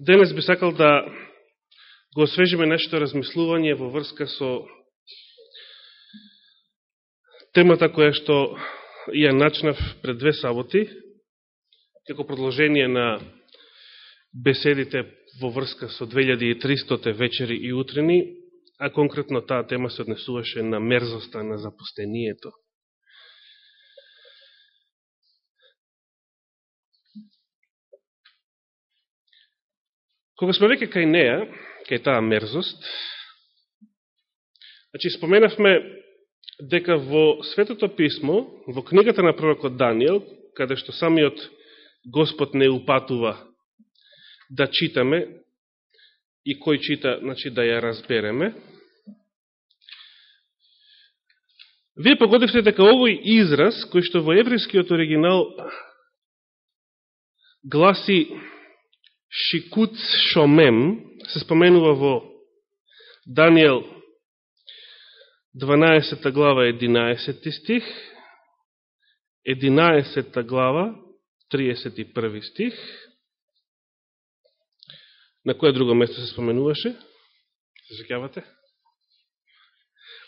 Денес би сакал да го освежиме нашето размислување во врска со темата која што ја начнав пред две саботи, како продолжение на беседите во врска со 2300 вечери и утрени, а конкретно таа тема се однесуваше на мерзоста на запустението. Кога сме веќе кај неја, кај таа мерзост, значи споменавме дека во Светото Писмо, во книгата на пророкот Данијел, каде што самиот Господ не упатува да читаме и кој чита, значи да ја разбереме, Вие погодивте дека овој израз, кој што во еврејскиот оригинал гласи Шикут Шомем се споменува во Данијел 12 глава 11 стих, 11 глава 31 стих, на која друго место се споменуваше? Се секјавате?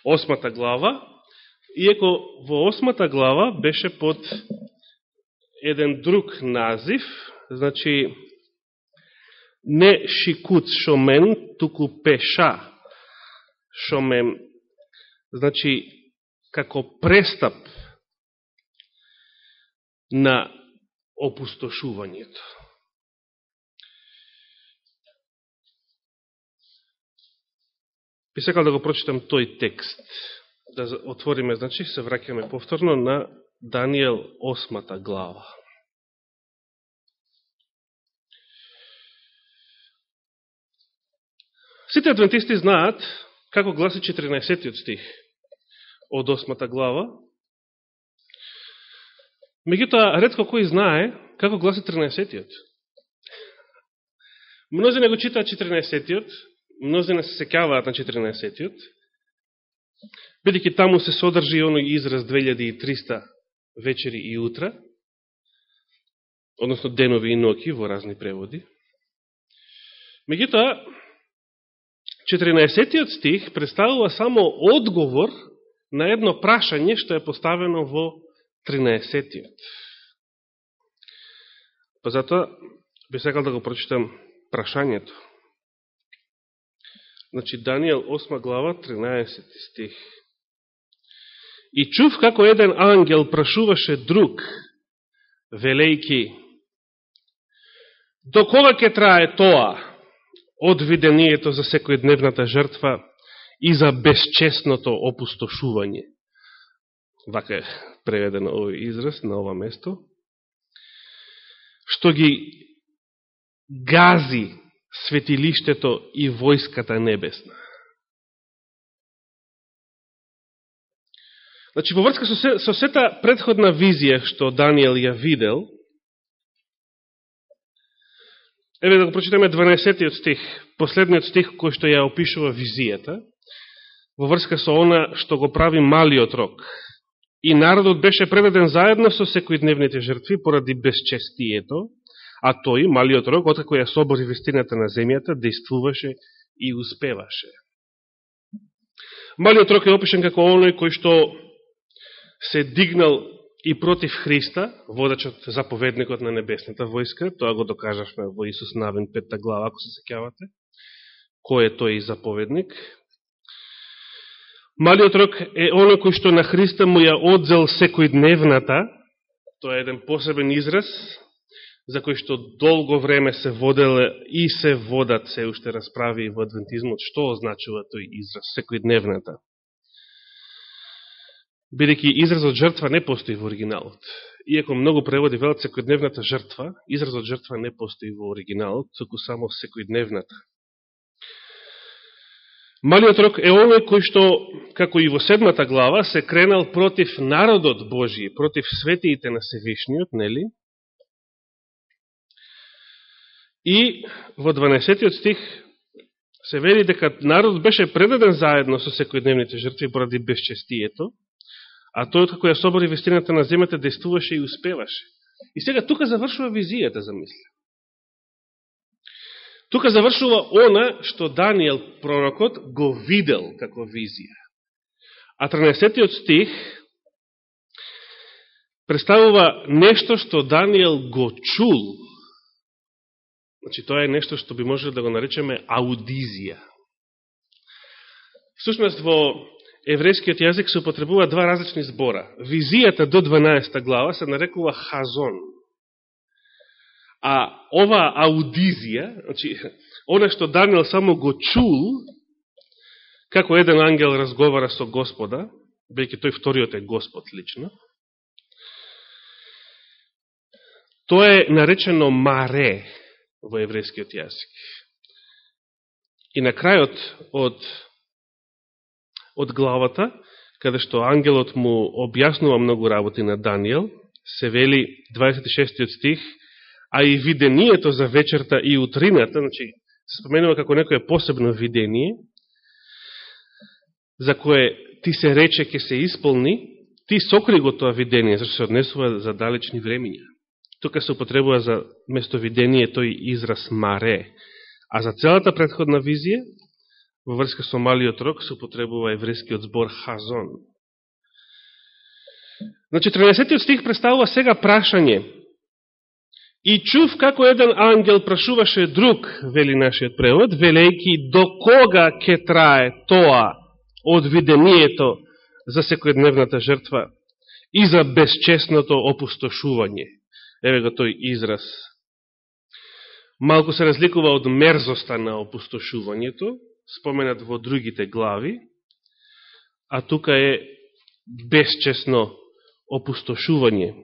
Осмата глава, иеко во осмата глава беше под еден друг назив, значи не шикут шомен, туку пеша шомен. Значи, како престап на опустошувањето. Би сакал да го прочитам тој текст. Да отвориме, значи, се враќаме повторно на Данијел 8 глава. Сите адвентисти знаат како гласи 14 стих од 8 глава. Меѓутоа, редко кој знае како гласи 13-тиот. Мнозина го читаат 14-тиот, мнозина се секјаваат на 14-тиот, бидеќи таму се содржи оној израз 2300 вечери и утра, односно денови и ноки во разни преводи. Меѓутоа, 14 стих представува само одговор на едно прашање што е поставено во 13 Па затоа би сакал да го прочитам прашањето. Значи Данијел 8 глава 13 стих. И чув како еден ангел прашуваше друг, велејки, до кога ќе трае тоа? Од видението за секојдневната жртва и за безчесното опустошување. Вака е преведен овој израз на ова место. Што ги гази светилиштето и војската небесна. Значи, во врска со, се, со сета предходна визија што Данијел ја видел, Еве да го прочитаме 12 стих, последниот стих кој што ја опишува визијата, во врска со она што го прави малиот рок. И народот беше предаден заедно со секојдневните жртви поради безчестието, а тој, малиот рок, откако ја собори вестината на земјата, действуваше и успеваше. Малиот рок е опишен како оној кој што се дигнал и против Христа, водачот заповедникот на небесната војска, тоа го докажавме во Исус Навин петта глава, ако се секјавате, кој е тој заповедник. Малиот рок е оно кој што на Христа му ја одзел секојдневната, тоа е еден посебен израз, за кој што долго време се воделе и се водат се уште расправи во адвентизмот, што означува тој израз, секојдневната бидеќи изразот жртва не постои во оригиналот. Иако многу преводи велат секојдневната жртва, изразот жртва не постои во оригиналот, соку само секојдневната. Малиот рок е оној кој што, како и во седмата глава, се кренал против народот Божи, против светиите на Севишниот, нели? И во 12 стих се вели дека народот беше предаден заедно со секојдневните жртви поради безчестието, А тој како ја собори вистината на земјата действуваше и успеваше. И сега тука завршува визијата, замисля. Тука завршува она што Данијел пророкот го видел како визија. А 13 стих представува нешто што Данијел го чул. Значи, тоа е нешто што би можело да го наречеме аудизија. Всушност, во еврејскиот јазик се употребува два различни збора. Визијата до 12 глава се нарекува хазон. А ова аудизија, значи, она што Даниел само го чул, како еден ангел разговара со Господа, бејќи тој вториот е Господ лично, тоа е наречено маре во еврејскиот јазик. И на крајот од, од главата, каде што ангелот му објаснува многу работи на Данијел, се вели 26 стих, а и видението за вечерта и утрината, значи, се споменува како некоје посебно видение, за кое ти се рече ке се исполни, ти сокри го тоа видение, зашто се однесува за далечни времења. Тука се употребува за видение тој израз маре, а за целата предходна визија, во врска со малиот рок, се употребува еврејскиот збор хазон. На 14 стих представува сега прашање. И чув како еден ангел прашуваше друг, вели нашиот превод, велејки до кога ќе трае тоа од видението за секојдневната жртва и за безчестното опустошување. Еве го тој израз. Малку се разликува од мерзоста на опустошувањето, споменат во другите глави, а тука е безчесно опустошување.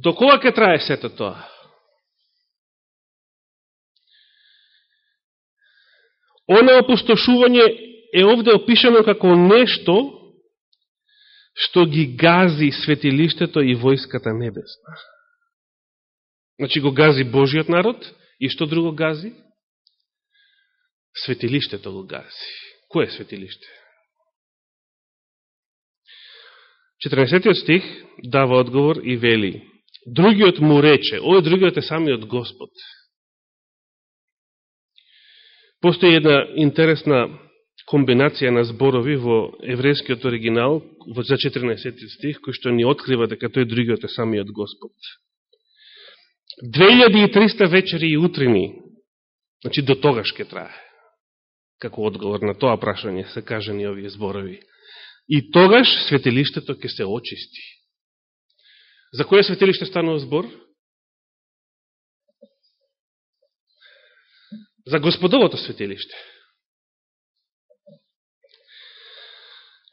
До кога ќе трае сето тоа? Оно опустошување е овде опишано како нешто што ги гази светилиштето и војската небесна. Значи го гази Божиот народ и што друго гази? Светилиштето го гази. Кој е светилиште? 14 стих дава одговор и вели Другиот му рече, овој другиот е самиот Господ. Постои една интересна комбинација на зборови во еврејскиот оригинал, во за 14 стих, кој што ни открива дека тој другиот е самиот Господ. 2300 вечери и утрини, значи до тогаш ке трае. Како одговор на тоа прашање се кажани овие зборови. И тогаш светилиштето ќе се очисти. За која светилиште станува збор? за Господовото светилиште.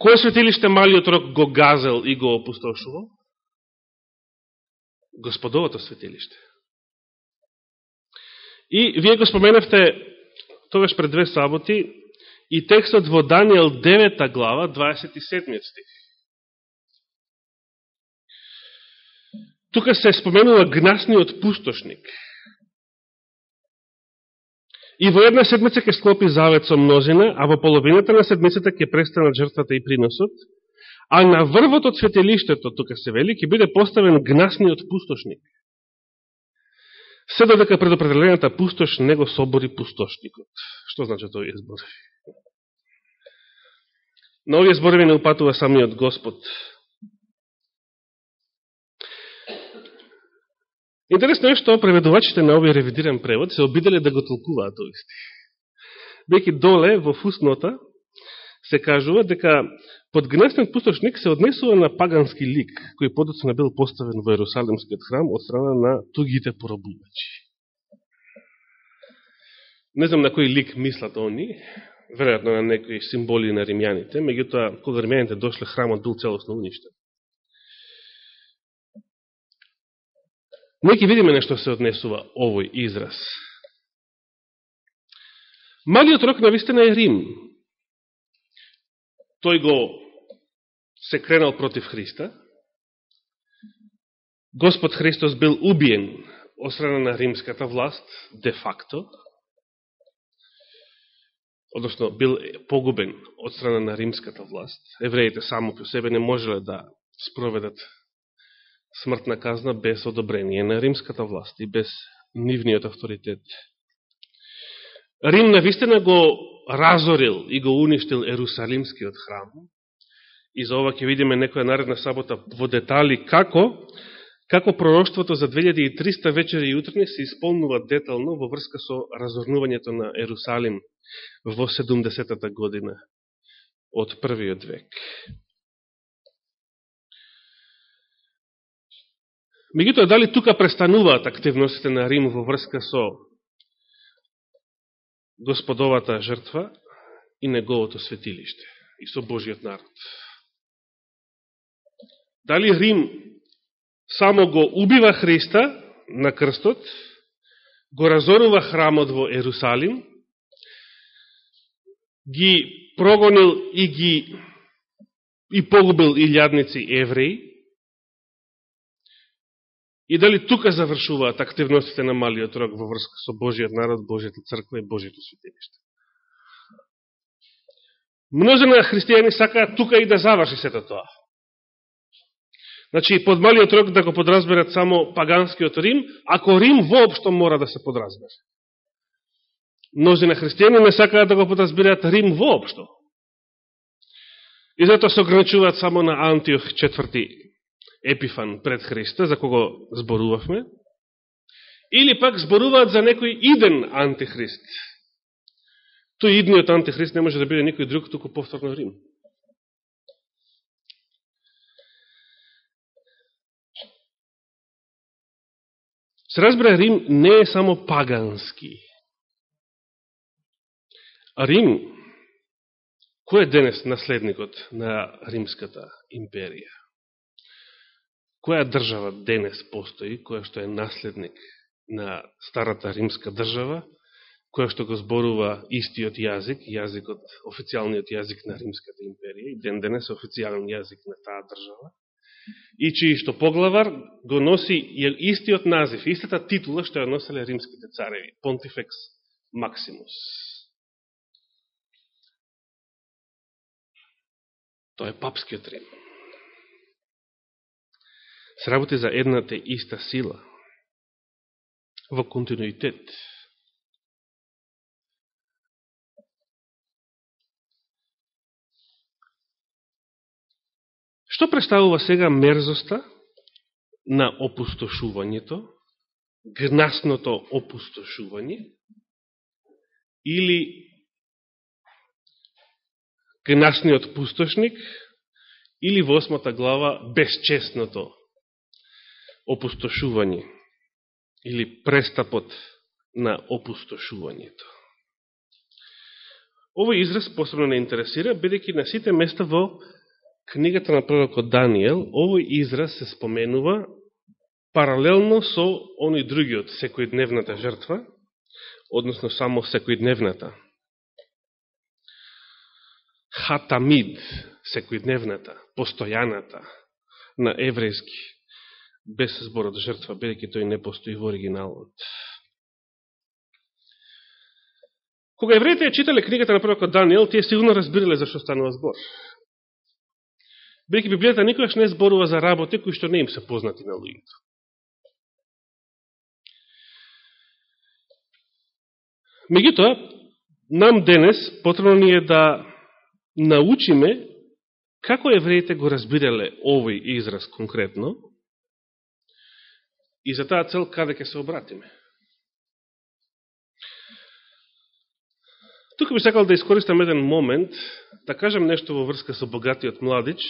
Кој светилиште малиот рок го газел и го опустошувал? Господовото светилиште. И вие го споменавте тогаш пред две саботи и текстот во Данијел 9 глава, 27 стих. Тука се споменува гнасниот пустошник – И во една седмица ќе склопи завет со мнозина, а во половината на седмицата ќе престанат жртвата и приносот, а на врвот од светелиштето, тука се вели, ќе биде поставен гнасниот пустошник. Се додека предопределената пустош не го собори пустошникот. Што значи овие зборови? На овие зборови не упатува самиот Господ, Интересно е што преведувачите на овој ревидиран превод се обиделе да го толкуваат тој стих. Бејќи доле во фуснота се кажува дека под пустошник се однесува на пагански лик, кој подоцна бил поставен во Ерусалимскиот храм од страна на тугите поробувачи. Не знам на кој лик мислат они, веројатно на некои символи на римјаните, меѓутоа, кога римјаните дошле, храмот бил целосно уништен. Неки видиме нешто се однесува овој израз. Малиот рок на вистина е Рим. Тој го се кренал против Христа. Господ Христос бил убиен од страна на римската власт, де факто, односно бил погубен од страна на римската власт. Евреите само по себе не можеле да спроведат смртна казна без одобрение на римската власт и без нивниот авторитет. Рим навистина го разорил и го уништил Ерусалимскиот храм. И за ова ќе видиме некоја наредна сабота во детали како како пророќството за 2300 вечери и утрни се исполнува детално во врска со разорнувањето на Ерусалим во 70-та година од првиот век. Мегутоа, дали тука престануваат активностите на Рим во врска со господовата жртва и неговото светилиште и со Божиот народ? Дали Рим само го убива Христа на крстот, го разорува храмот во Ерусалим, ги прогонил и ги и погубил илјадници евреи, и дали тука завршуваат активностите на малиот рог во врска со Божиот народ, Божијата црква и Божиото светилиште. Множина христијани сакаат тука и да заврши сето тоа. Значи, под малиот рок да го подразберат само паганскиот Рим, ако Рим воопшто мора да се подразбере. Множи на христијани не сакаат да го подразберат Рим воопшто. И затоа се ограничуваат само на Антиох четврти Епифан пред Христа, за кого зборувавме, или пак зборуваат за некој иден антихрист. Тој идниот антихрист не може да биде никој друг, туку повторно Рим. Се разбира, Рим не е само пагански. Рим, кој е денес наследникот на Римската империја? Која држава денес постои, која што е наследник на старата римска држава, која што го зборува истиот јазик, јазикот, официјалниот јазик на Римската империја, и ден денес официјален јазик на таа држава, и чиј што поглавар го носи истиот назив, истата титула што ја носеле римските цареви, Понтифекс Максимус. Тоа е папскиот Рим. Сработи за едната иста сила, во континуитет. Што представува сега мерзоста на опустошувањето, гнасното опустошување, или гнасниот пустошник, или во осмата глава безчестното опустошување, или престапот на опустошувањето. Овој израз посебно не интересира, бидеќи на сите места во книгата на пророкот Даниел, овој израз се споменува паралелно со оној другиот, секојдневната жртва, односно само секојдневната. Хатамид, секојдневната, постојаната, на еврејски, без зборот жртва, бидеќи тој не постои во оригиналот. Кога евреите ја читале книгата на пророкот Даниел, тие сигурно разбирале за што станува збор. Бејќи Библијата никогаш не зборува за работи кои што не им се познати на луѓето. Меѓутоа, нам денес потребно ни е да научиме како евреите го разбирале овој израз конкретно и за таа цел каде ќе се обратиме. Тука би сакал да искористам еден момент, да кажам нешто во врска со богатиот младич,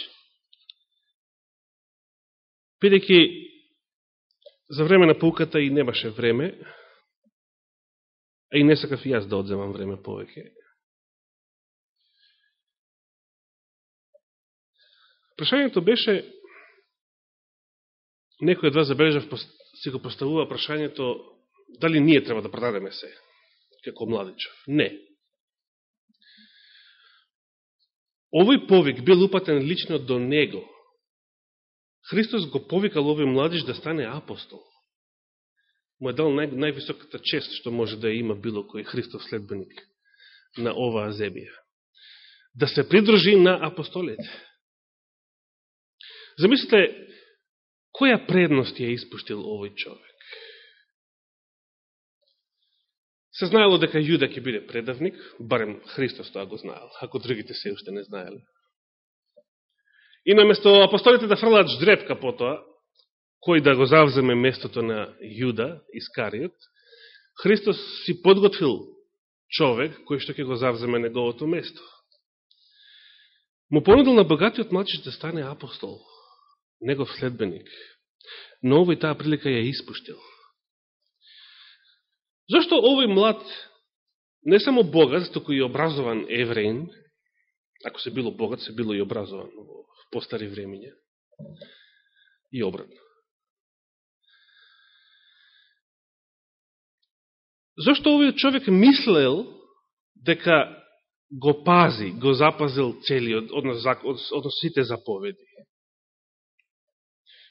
Бидеќи за време на пауката и немаше време, а и не сакав и јас да одземам време повеќе. Прашањето беше, некој од вас забележав, си го поставува прашањето, дали ние треба да продадеме се, како младичев. Не. Овој повик бил упатен лично до него, Христос го повикал овој младиш да стане апостол. Му е дал нај, највисоката чест што може да има било кој Христов следбеник на оваа земја. Да се придружи на апостолите. Замислите, која предност ја испуштил овој човек? Се знаело дека Јуда ќе биде предавник, барем Христос тоа го знаел, ако другите се уште не знаеле. И наместо апостолите да фрлаат ждрепка по тоа, кој да го завземе местото на Јуда, Искариот, Христос си подготвил човек кој што ќе го завземе неговото место. Му понудил на богатиот младшич да стане апостол, негов следбеник, но овој таа прилика ја испуштил. Зошто овој млад, не само богат, току и образован евреин, ако се било богат, се било и образован во постари времења, и обратно. Зошто овој човек мислел дека го пази, го запазил целиот, од одно сите заповеди?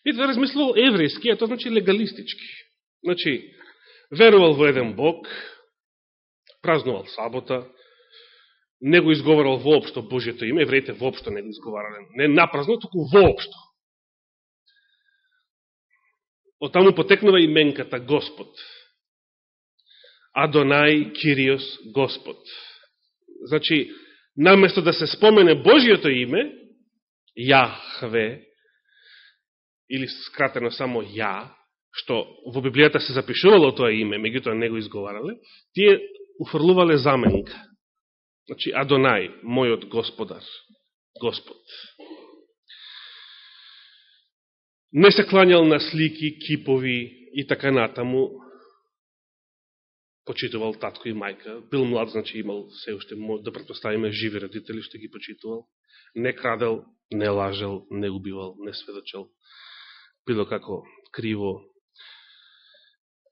И да размислувал еврејски, а тоа значи легалистички. Значи, верувал во еден Бог, празнувал сабота, не го изговарал воопшто Божието име, евреите воопшто не го изговарале, не напразно, току воопшто. Од таму потекнува именката Господ. Адонај Кириос Господ. Значи, наместо да се спомене Божиото име, Јахве, или скратено само Ја, што во Библијата се запишувало тоа име, меѓутоа не го изговарале, тие уфрлувале заменка. Значи, Адонај, мојот господар, Господ. Не се кланял на слики, кипови и така натаму, почитувал татко и мајка, бил млад, значи имал се уште, да предпоставиме, живи родители, што ги почитувал, не крадел, не лажел, не убивал, не сведочел, било како криво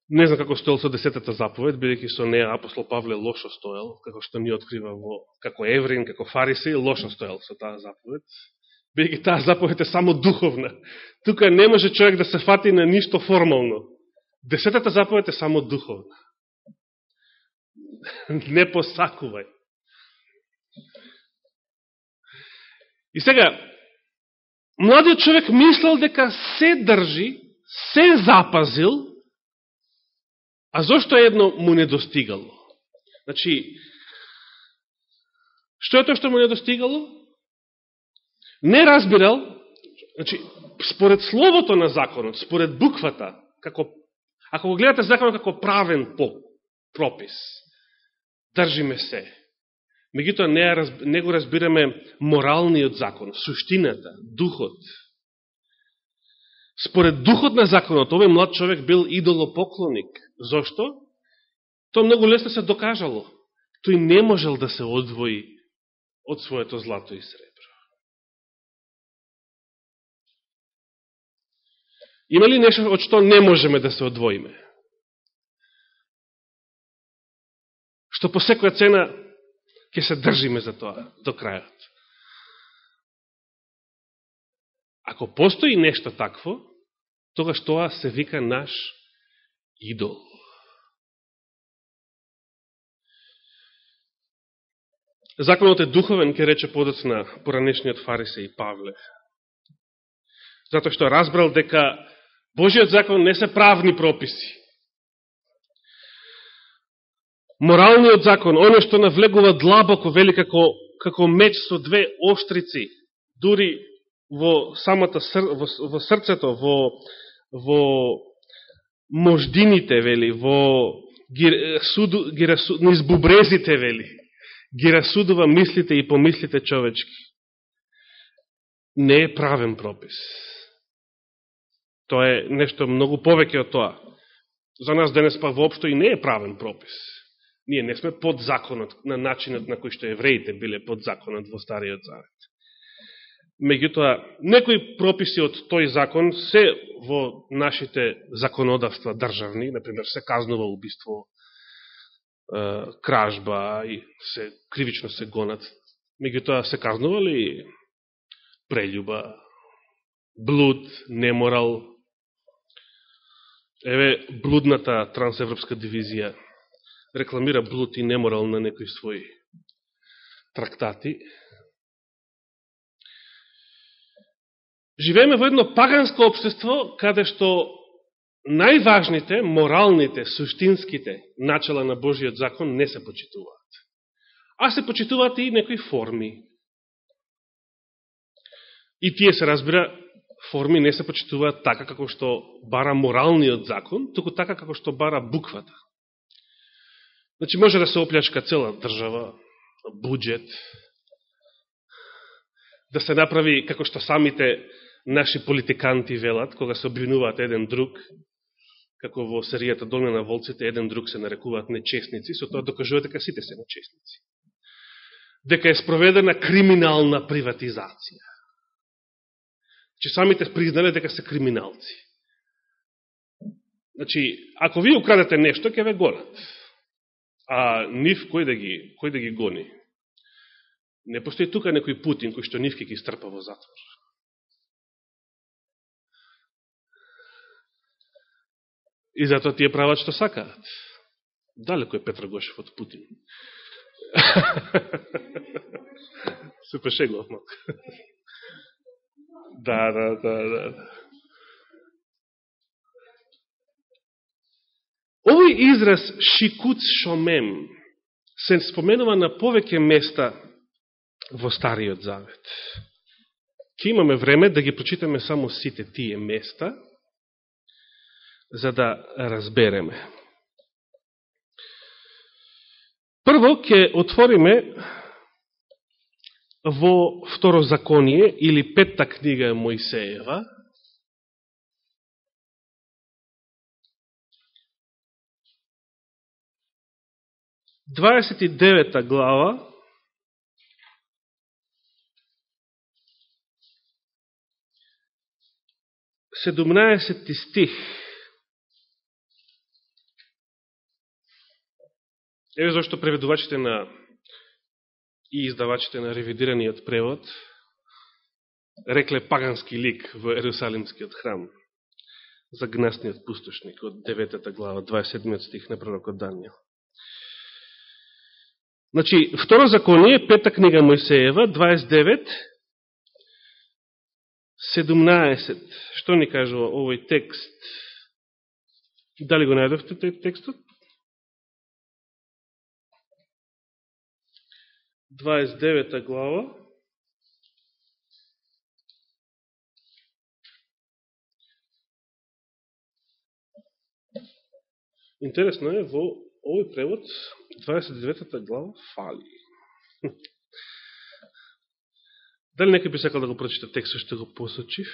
Не знам како стоел со десетата заповед, бидејќи со неа. апостол Павле лошо стоел, како што ни открива во, како еврин, како фариси, лошо стоел со таа заповед. Бидејќи таа заповед е само духовна. Тука не може човек да се фати на ништо формално. Десетата заповед е само духовна. не посакувај. И сега, младиот човек мислел дека се држи, се запазил, А зошто едно му не достигало? Значи, што е тоа што му не достигало? Не разбирал, значи, според словото на законот, според буквата, како, ако го гледате законот како правен по, пропис, држиме се. Мегутоа не, не го разбираме моралниот закон, суштината, духот, Според духот на законот, овој млад човек бил идолопоклоник. Зошто? Тоа многу лесно се докажало. Тој не можел да се одвои од своето злато и сребро. Има ли нешто од што не можеме да се одвоиме? Што по секоја цена ќе се држиме за тоа до крајот. Ако постои нешто такво, тогаш тоа се вика наш идол. Законот е духовен, ке рече подоцна поранешниот Фарисе и Павле. Затоа што разбрал дека Божиот закон не се правни прописи. Моралниот закон, оно што навлегува длабоко, вели како, како меч со две оштрици, дури во самата ср, во, во срцето, во, во мождините, вели, во ги, суду, ги расуд, низ бубрезите, вели, ги расудува мислите и помислите човечки. Не е правен пропис. Тоа е нешто многу повеќе од тоа. За нас денес па воопшто и не е правен пропис. Ние не сме под законот на начинот на кој што евреите биле под законот во Стариот Завет. Меѓутоа, некои прописи од тој закон се во нашите законодавства државни, например, се казнува убиство, кражба и се кривично се гонат. Меѓутоа, се казнува ли прелюба, блуд, неморал? Еве, блудната трансевропска дивизија рекламира блуд и неморал на некои своји трактати. Живееме во едно паганско обштество, каде што најважните, моралните, суштинските начала на Божиот закон не се почитуваат. А се почитуваат и некои форми. И тие се разбира, форми не се почитуваат така како што бара моралниот закон, туку така како што бара буквата. Значи, може да се оплячка цела држава, буџет, да се направи како што самите наши политиканти велат, кога се обвинуваат еден друг, како во серијата Долна на волците, еден друг се нарекуваат нечестници, со тоа докажуваат дека сите се нечестници. Дека е спроведена криминална приватизација. Че самите признале дека се криминалци. Значи, ако ви украдете нешто, ќе ве гонат. А нив кој да ги, кој да ги гони? Не постои тука некој Путин кој што нив ќе ги стрпа во затвор. И затоа тие прават што сакаат. Далеко е Петра Гошев од Путин. Се пешегував малко. Да, да, да, да, да. Овој израз шикуц шомем се споменува на повеќе места во Стариот Завет. Ке имаме време да ги прочитаме само сите тие места, за да разбереме. Прво ќе отвориме во Второзаконие или Петта книга Моисеева, Дваесет и девета глава, седумнаесети стих, Еве зашто преведувачите на и издавачите на ревидираниот превод рекле пагански лик во Ерусалимскиот храм за гнасниот пустошник од 9 глава, 27 стих на пророкот Данијел. Значи, второ законие, пета книга Мојсеева, 29, 17. Што ни кажува овој текст? Дали го најдовте текстот? 29 глава. Интересно е, во овој превод 29 глава фали. Дали некој би сакал да го прочита текстот што го посочив?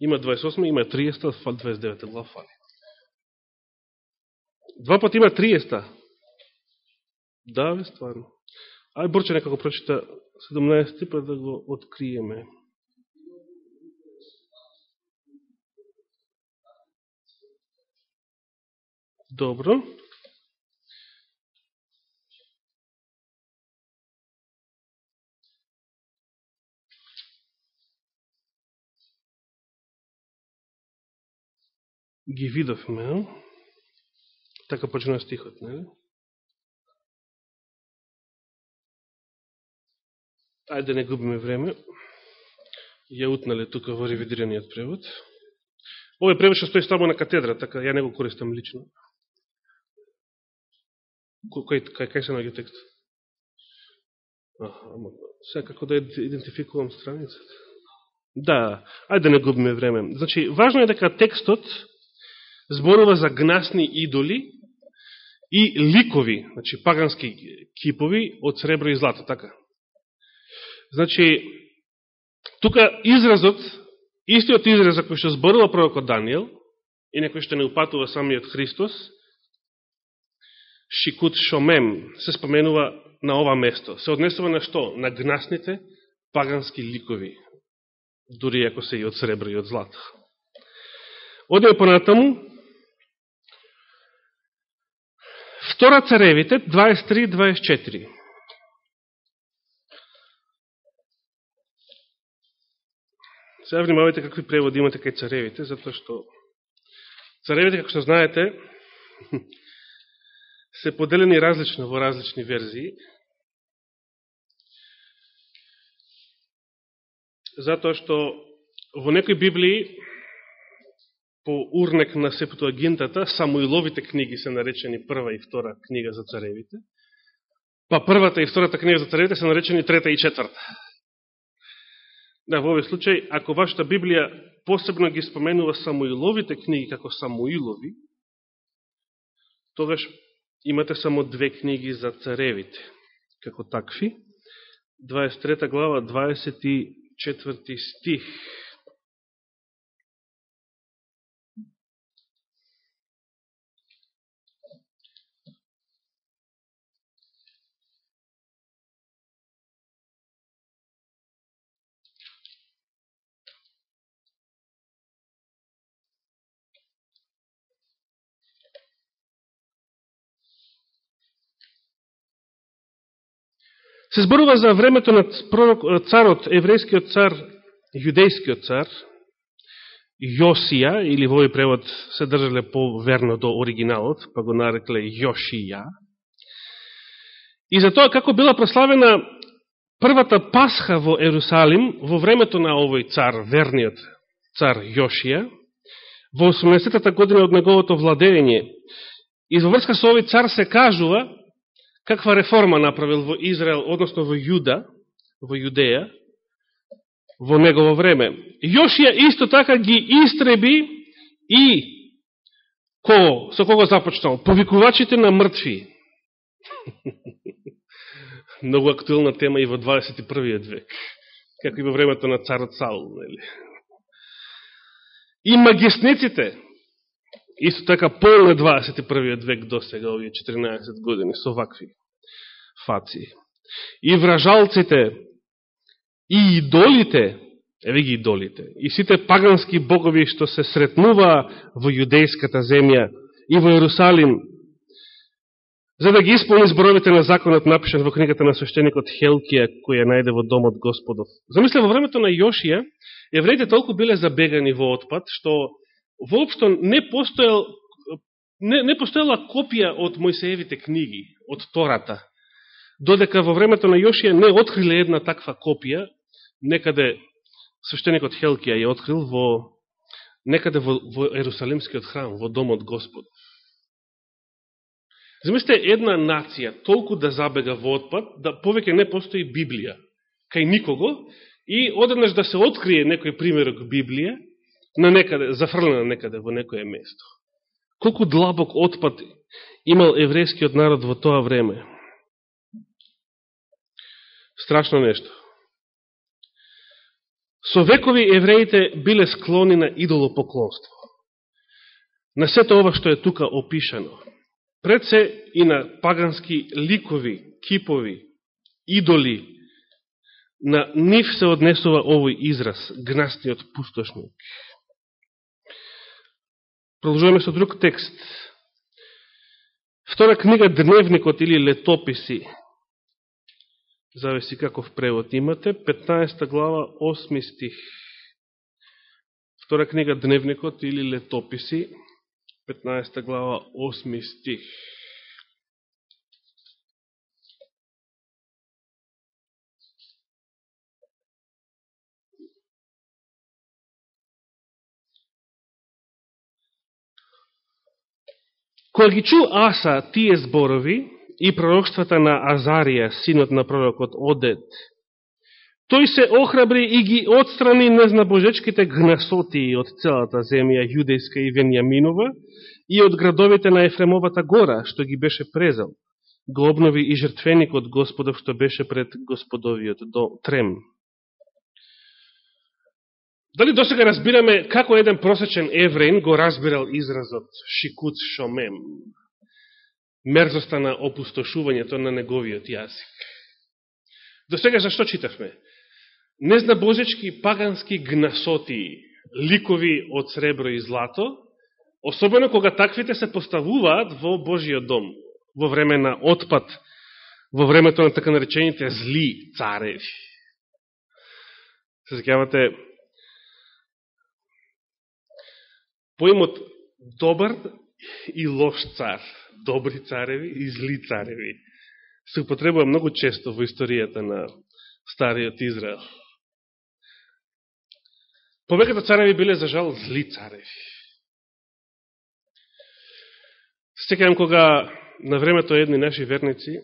Има 28, има 30, 29 глава фали. Два пати има 30. Да, ве стварно. Ај Борче некако прочита 17 па да го откриеме. Добро. Ги видовме, Така почнува стихот, не? Ајде да не губиме време. Ја утнале тука во ревидираниот превод. Овој превод што стои само на катедра, така ја не го користам лично. Кој, кај, кај се наѓа текст? Аха, ама, сега како да идентификувам страницата? Да, ајде да не губиме време. Значи, важно е дека текстот зборува за гнасни идоли, и ликови, значи пагански кипови од сребро и злато, така. Значи, тука изразот, истиот израз кој што зборува пророкот Данијел, и некој што не упатува самиот Христос, Шикут Шомем, се споменува на ова место. Се однесува на што? На гнасните пагански ликови, дури ако се и од сребро и од злато. Одеја понатаму, Втора царевите, 23-24. Сега внимавайте какви преводи имате кај царевите, затоа што царевите, како што знаете, се поделени различно во различни верзии. затоа што во некои Библии, по урнек на Септуагинтата, Самуиловите книги се наречени прва и втора книга за царевите, па првата и втората книга за царевите се наречени трета и четврта. Да, во овој случај, ако вашата Библија посебно ги споменува Самуиловите книги како Самуилови, тогаш имате само две книги за царевите, како такви. 23 глава, 24 стих. Се зборува за времето на пророк, царот, еврејскиот цар, јудејскиот цар, Јосија, или во овој превод се држале поверно до оригиналот, па го нарекле Јошија. И за тоа како била прославена првата пасха во Ерусалим во времето на овој цар, верниот цар Јошија, во 18-та година од неговото владење. И во врска со овој цар се кажува каква реформа направил во Израел, односно во Јуда, во Јудеја, во негово време. Јошија исто така ги истреби и ко, со кого започнал? Повикувачите на мртви. Многу актуелна тема и во 21. век, како и во времето на царот Саул. Нели? И магиснеците, Исто така полне 21. век до сега, овие 14 години, со вакви фаци. И вражалците, и идолите, еве ги идолите, и сите пагански богови што се сретнува во јудејската земја и во Иерусалим, за да ги исполни зборовите на законот напишан во книгата на свещеникот Хелкија, кој ја најде во домот Господов. Замисля, во времето на Јошија, евреите толку биле забегани во отпад, што воопшто не постоел не, не постоела копија од Мојсеевите книги, од Тората, додека во времето на Јошија не откриле една таква копија, некаде свештеникот Хелкија ја открил во некаде во, во Ерусалимскиот храм, во домот Господ. Замислите, една нација толку да забега во отпад, да повеќе не постои Библија кај никого, и одеднаш да се открие некој примерок Библија, на некаде, зафрлена некаде во некое место. Колку длабок отпад имал еврејскиот народ во тоа време. Страшно нешто. Со векови евреите биле склони на идолопоклонство. На сето ова што е тука опишано. Пред се и на пагански ликови, кипови, идоли, на нив се однесува овој израз, гнастиот пустошник. Продолжуваме со друг текст. Втора книга Дневникот или Летописи. Зависи каков превод имате. 15 глава, 8 стих. Втора книга Дневникот или Летописи. 15 глава, 8 стих. Кога ги чу Аса тие зборови и пророкствата на Азарија, синот на пророкот Одет, тој се охрабри и ги отстрани незнабожечките гнасоти од целата земја јудејска и Венјаминова и од градовите на Ефремовата гора, што ги беше презел. Го обнови и жртвеникот Господов, што беше пред Господовиот до Трем. Дали до сега разбираме како еден просечен евреин го разбирал изразот „шикут шомем, мерзоста на опустошувањето на неговиот јазик? До сега зашто читавме? Незнабожечки пагански гнасоти, ликови од сребро и злато, особено кога таквите се поставуваат во Божиот дом, во време на отпад, во времето на така наречените зли цареви. Се закјавате, поимот добар и лош цар, добри цареви и зли цареви, се употребува многу често во историјата на Стариот Израел. Повеката цареви биле, за жал, зли цареви. Секајам кога на времето едни наши верници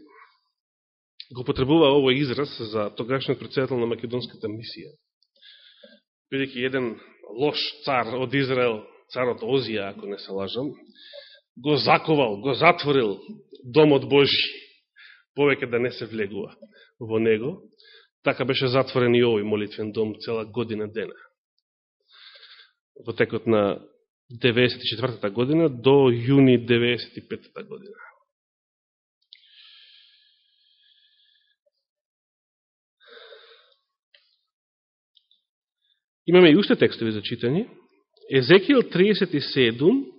го потребува овој израз за тогашниот председател на македонската мисија. Бидеќи еден лош цар од Израел, царот Озија, ако не се лажам, го заковал, го затворил домот Божи, повеќе да не се влегува во него, така беше затворен и овој молитвен дом цела година дена. Во текот на 94 година до јуни 95 година. Имаме и уште текстови за читање. Езекијал 37,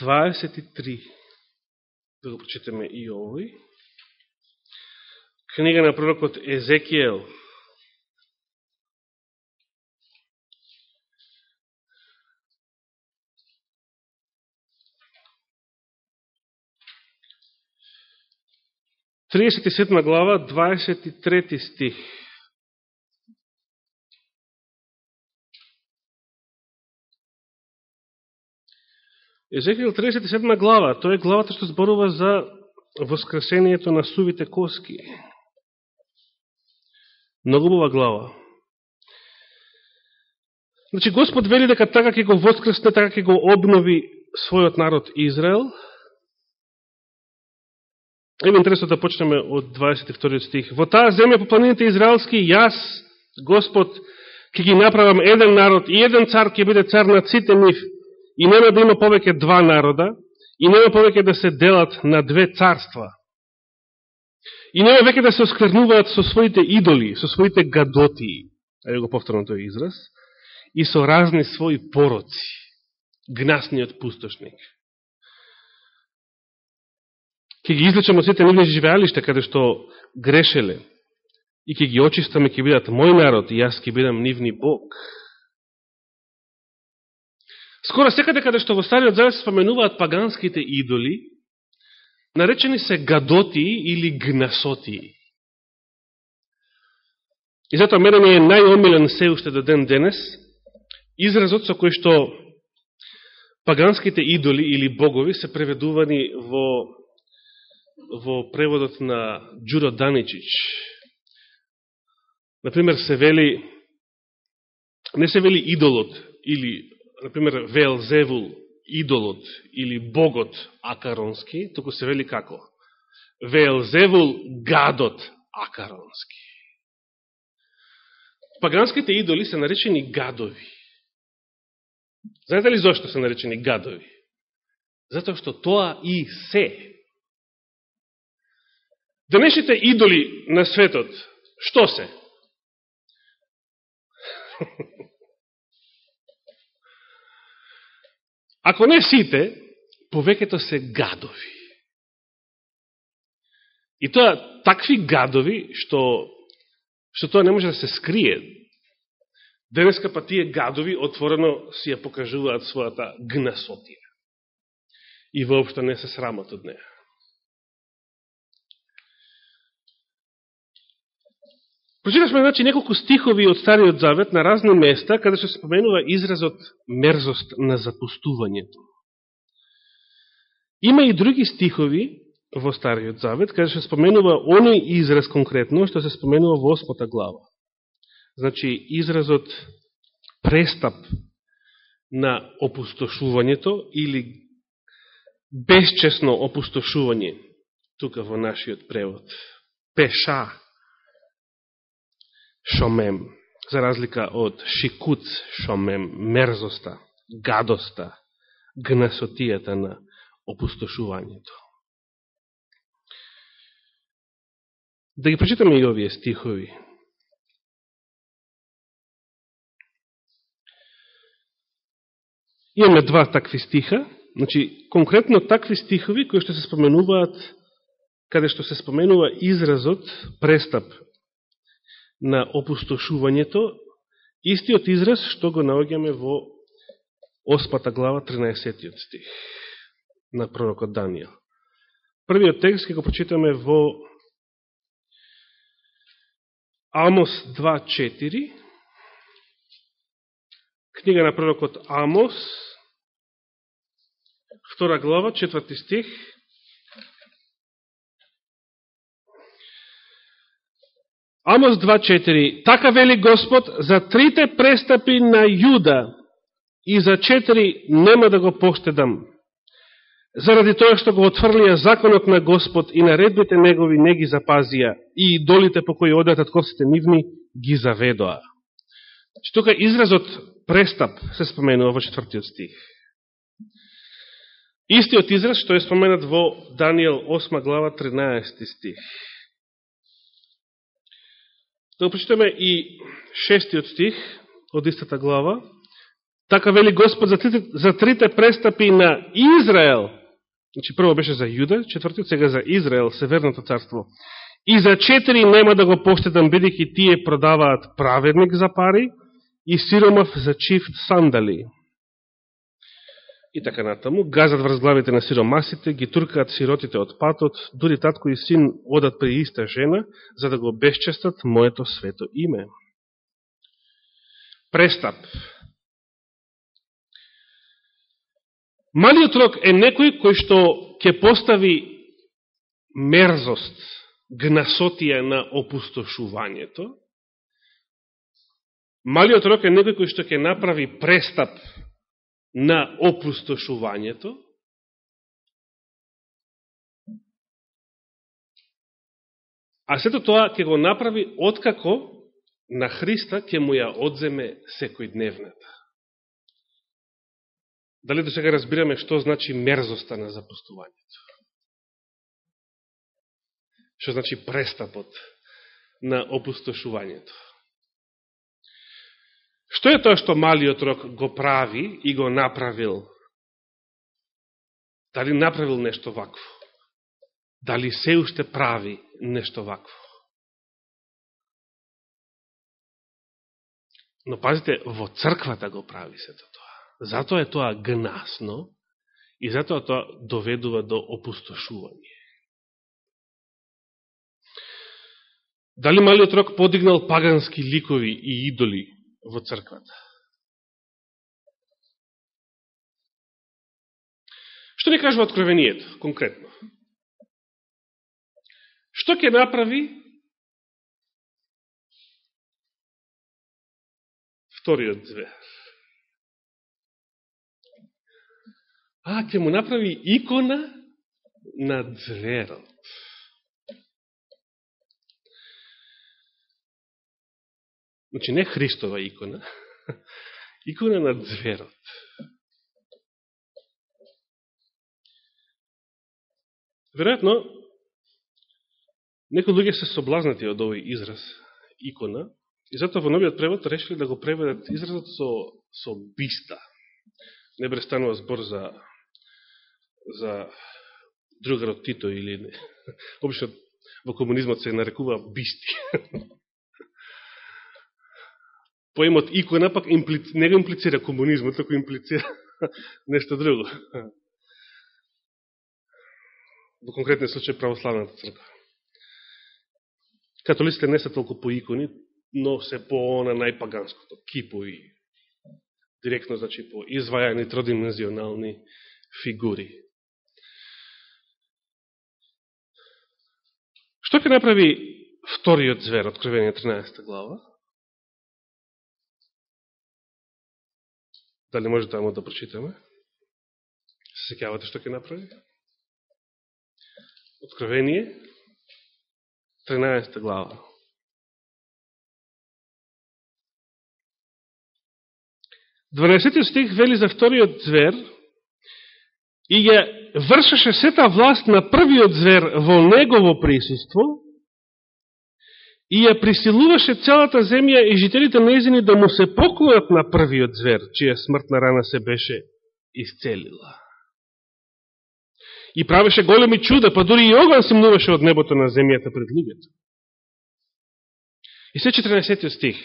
23. Да го прочитаме и овој. Книга на пророкот Езекијал. Триесет и седма глава, 23 стих. Езекијал 37 глава, тоа е главата што зборува за воскресението на сувите коски. Многу бува глава. Значи, Господ вели дека така ќе го воскресне, така ќе го обнови својот народ Израел. Ево интересно да почнеме од 22 стих. Во таа земја по планините израелски, јас, Господ, ќе ги направам еден народ и еден цар ќе биде цар на сите нив И нема да има повеќе два народа, и нема повеќе да се делат на две царства. И нема веќе да се осквернуваат со своите идоли, со своите гадоти, ајде го повторно тој израз, и со разни своји пороци, гнасниот пустошник. Ке ги излечам од сите нивни живеалишта, каде што грешеле, и ке ги очистаме, ке бидат мој народ, и јас ке бидам нивни Бог. Скоро секаде каде што во Стариот Завет споменуваат паганските идоли, наречени се гадоти или гнасоти. И затоа мене ми е најомилен се уште до ден денес, изразот со кој што паганските идоли или богови се преведувани во, во преводот на Джуро Даничич. Например, се вели, не се вели идолот или например, Велзевул, идолот или богот Акаронски, току се вели како? Велзевул, гадот Акаронски. Паганските идоли се наречени гадови. Знаете ли зашто се наречени гадови? Затоа што тоа и се. Денешните идоли на светот, што се? Ако не сите, повеќето се гадови. И тоа такви гадови, што, што тоа не може да се скрие. Денеска па тие гадови отворено си ја покажуваат својата гнасотија. И воопшто не се срамат од неја. Прочитавме значи, неколку стихови од Стариот Завет на разни места, каде се споменува изразот мерзост на запустувањето. Има и други стихови во Стариот Завет, каде се споменува оној израз конкретно, што се споменува во осмота глава. Значи, изразот престап на опустошувањето или безчесно опустошување, тука во нашиот превод. Пеша шомем, за разлика од шикуц шомем, мерзоста, гадоста, гнасотијата на опустошувањето. Да ги прочитаме и овие стихови. Имаме два такви стиха, значи конкретно такви стихови кои што се споменуваат каде што се споменува изразот престап на опустошувањето, истиот израз што го наоѓаме во оспата глава 13 стих на пророкот Данијел. Првиот текст ќе го прочитаме во Амос 2.4 книга на пророкот Амос, втора глава, четврти стих. Амос 2.4 Така вели Господ, за трите престапи на Јуда и за четири нема да го поштедам. Заради тоа што го отврлија законот на Господ и наредбите негови не ги запазија и идолите по кои одатат косите нивни ги заведоа. Че тука изразот престап се споменува во четвртиот стих. Истиот израз што е споменат во Данијел 8 глава 13 стих. Да прочитаме и шестиот стих од истата глава. Така вели Господ за трите, за трите престапи на Израел. Значи прво беше за Јуда, четвртиот сега за Израел, Северното царство. И за четири нема да го поштедам, бидејќи тие продаваат праведник за пари и сиромав за чифт сандали. И така натаму, газат врз главите на сиромасите, ги туркаат сиротите од патот, дури татко и син одат при иста жена, за да го безчестат моето свето име. Престап. Малиот рок е некој кој што ќе постави мерзост, гнасотија на опустошувањето. Малиот рок е некој кој што ќе направи престап на опустошувањето, а сето тоа ќе го направи откако на Христа ќе му ја одземе секој дневната. Дали до сега разбираме што значи мерзоста на запустувањето? Што значи престапот на опустошувањето? Што е тоа што малиот рок го прави и го направил? Дали направил нешто вакво? Дали се уште прави нешто вакво? Но пазите, во црквата го прави сето тоа. Затоа е тоа гнасно и затоа тоа доведува до опустошување. Дали малиот рок подигнал пагански ликови и идоли во црквата. Што ни кажува откровението, конкретно? Што ќе направи вториот звер? А, ќе му направи икона на зверот. Значи не Христова икона, икона на зверот. Веројатно, некои луѓе се соблазнати од овој израз икона, и затоа во новиот превод решили да го преведат изразот со, со биста. Не бре станува збор за, за другарот Тито или не. Обично во комунизмот се нарекува бисти. поемот икона пак импли... не го имплицира комунизмот, току имплицира нешто друго. Во конкретен случај православната црква. Католиците не се толку по икони, но се по она најпаганското, кипови, директно, значи, по извајани тродимензионални фигури. Што ќе направи вториот звер, откровение 13 глава? Дали може тамо да прочитаме? Се секјавате што ќе направи? Откровение, 13 глава. Дванесетиот стих вели за вториот звер и ја вршеше сета власт на првиот звер во негово присуство и ја присилуваше целата земја и жителите незини да му се поклонат на првиот звер, чија смртна рана се беше исцелила. И правеше големи чуда, па дури и оган симнуваше од небото на земјата пред луѓето. И се 14 стих.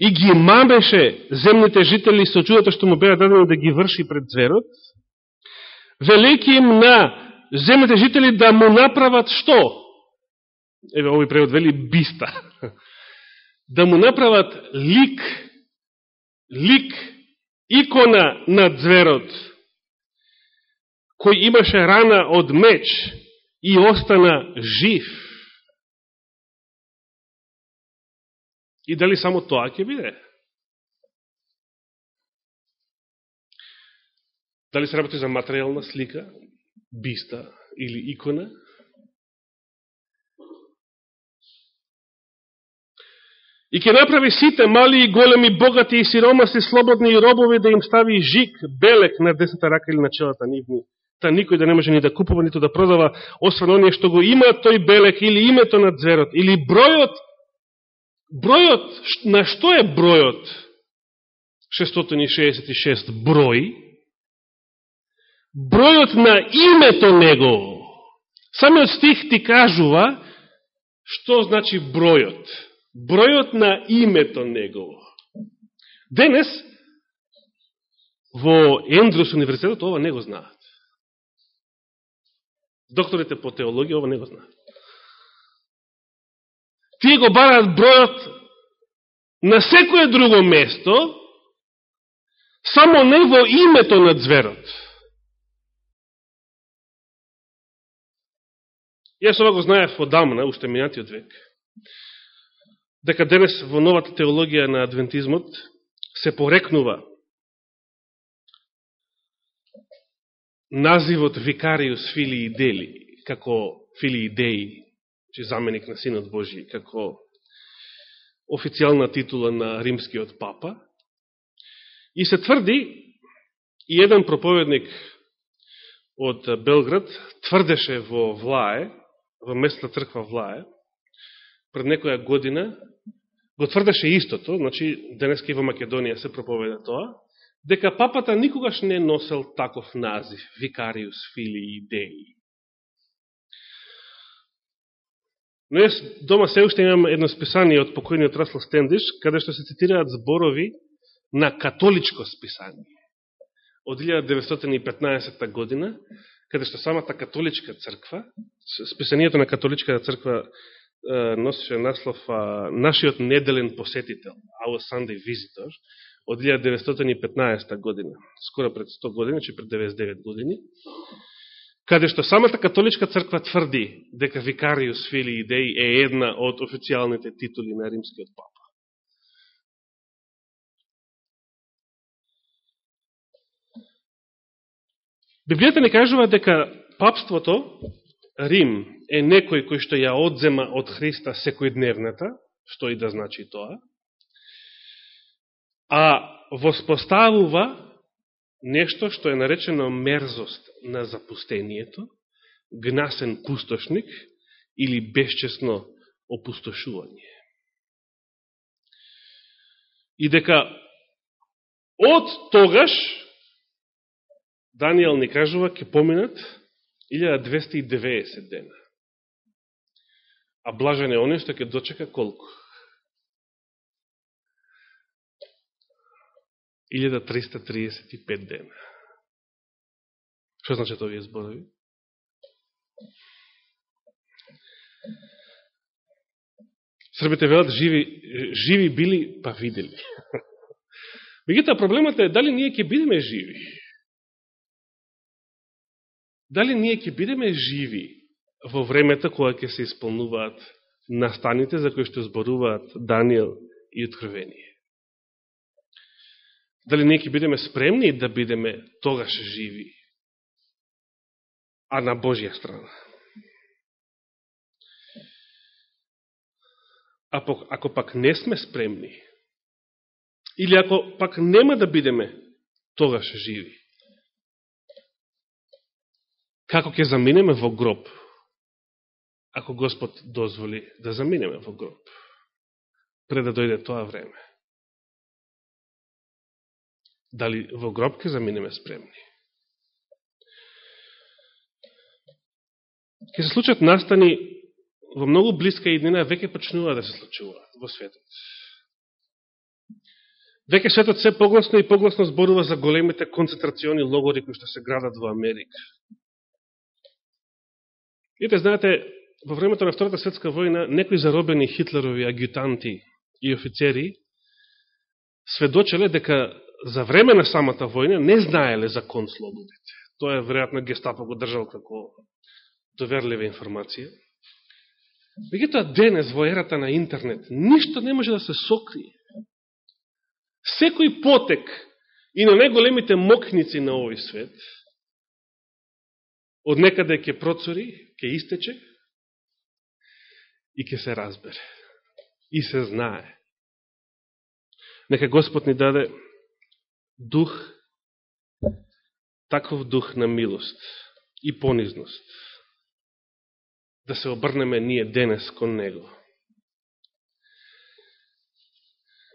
И ги мамеше земните жители со чудото што му беа дадено да ги врши пред зверот, велики им на земните жители да му направат што? Еве овој превод вели биста, да му направат лик, лик икона на зверот, кој имаше рана од меч и остана жив. И дали само тоа ќе биде? Дали се работи за материјална слика, биста или икона? И ќе направи сите мали и големи, богати и сиромаси, слободни и робови да им стави жик, белек на десната рака или на челата нивни. Та никој да не може ни да купува, нито да продава, освен оние што го има тој белек или името на дзерот, или бројот, бројот, на што е бројот? 666 број, бројот на името него. Самиот стих ти кажува што значи бројот бројот на името негово. Денес, во Ендрус университетот, ова не го знаат. Докторите по теологија ова не го знаат. Тие го бараат бројот на секое друго место, само не во името на зверот. Јас ова го знаев одамна, уште минатиот век дека денес во новата теологија на адвентизмот се порекнува називот Викариус Филии Дели, како Филии Деи, че заменик на Синот Божи, како официјална титула на римскиот папа. И се тврди, и еден проповедник од Белград тврдеше во Влае, во местна црква Влае, пред некоја година, го тврдеше истото, значи денеска и во Македонија се проповеда тоа, дека папата никогаш не носел таков назив, Викариус Фили идеи. Но јас дома се уште имам едно списание од покојниот Расло Стендиш, каде што се цитираат зборови на католичко списание. Од 1915 година, каде што самата католичка црква, списанието на католичката црква носеше наслов Нашиот неделен посетител, Our Sunday Visitor, од 1915 година, скоро пред 100 години, че пред 99 години, каде што самата католичка црква тврди дека Викариус Фили Идеи е една од официјалните титули на римскиот папа. Библијата не кажува дека папството Рим е некој кој што ја одзема од Христа секојдневната, што и да значи тоа, а воспоставува нешто што е наречено мерзост на запустението, гнасен пустошник или безчесно опустошување. И дека од тогаш Данијел ни кажува ке поминат 1290 дена. А блажен е оне што ќе дочека колку? 1335 дена. Што значат овие зборови? Србите велат живи, живи били, па видели. Мегуто проблемот е дали ние ќе бидеме живи дали ние ќе бидеме живи во времето кога ќе се исполнуваат настаните за кои што зборуваат Данијел и Откровение. Дали ние ќе бидеме спремни да бидеме тогаш живи, а на Божија страна. А ако пак не сме спремни, или ако пак нема да бидеме тогаш живи, како ќе заминеме во гроб, ако Господ дозволи да заминеме во гроб, пред да дојде тоа време. Дали во гроб ќе заминеме спремни? Ке се случат настани во многу близка иднина, веќе почнува да се случуваат во светот. Веќе светот се погласно и погласно зборува за големите концентрациони логори кои што се градат во Америка. Ите, знаете, во времето на Втората светска војна, некои заробени Хитлерови агютанти и офицери сведочеле дека за време на самата војна не знаеле за слободите. Тоа е веројатно гестапо го држал како доверлива информација. Меѓутоа денес во ерата на интернет ништо не може да се сокрие. Секој потек и на најголемите мокници на овој свет од некаде ќе процури, ќе истече и ќе се разбере. И се знае. Нека Господ ни даде дух, таков дух на милост и понизност да се обрнеме ние денес кон Него.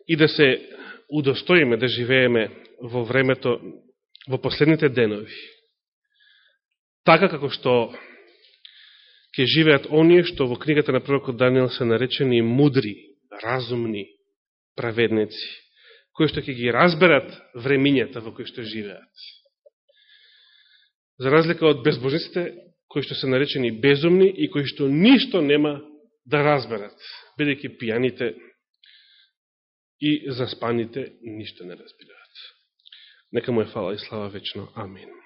И да се удостоиме да живееме во времето, во последните денови. Така како што ќе живеат оние што во книгата на пророкот Данијел се наречени мудри, разумни праведници, кои што ќе ги разберат времињата во кои што живеат. За разлика од безбожниците, кои што се наречени безумни и кои што ништо нема да разберат, бидејќи пијаните и заспаните ништо не разбираат. Нека му е фала и слава вечно. Амин.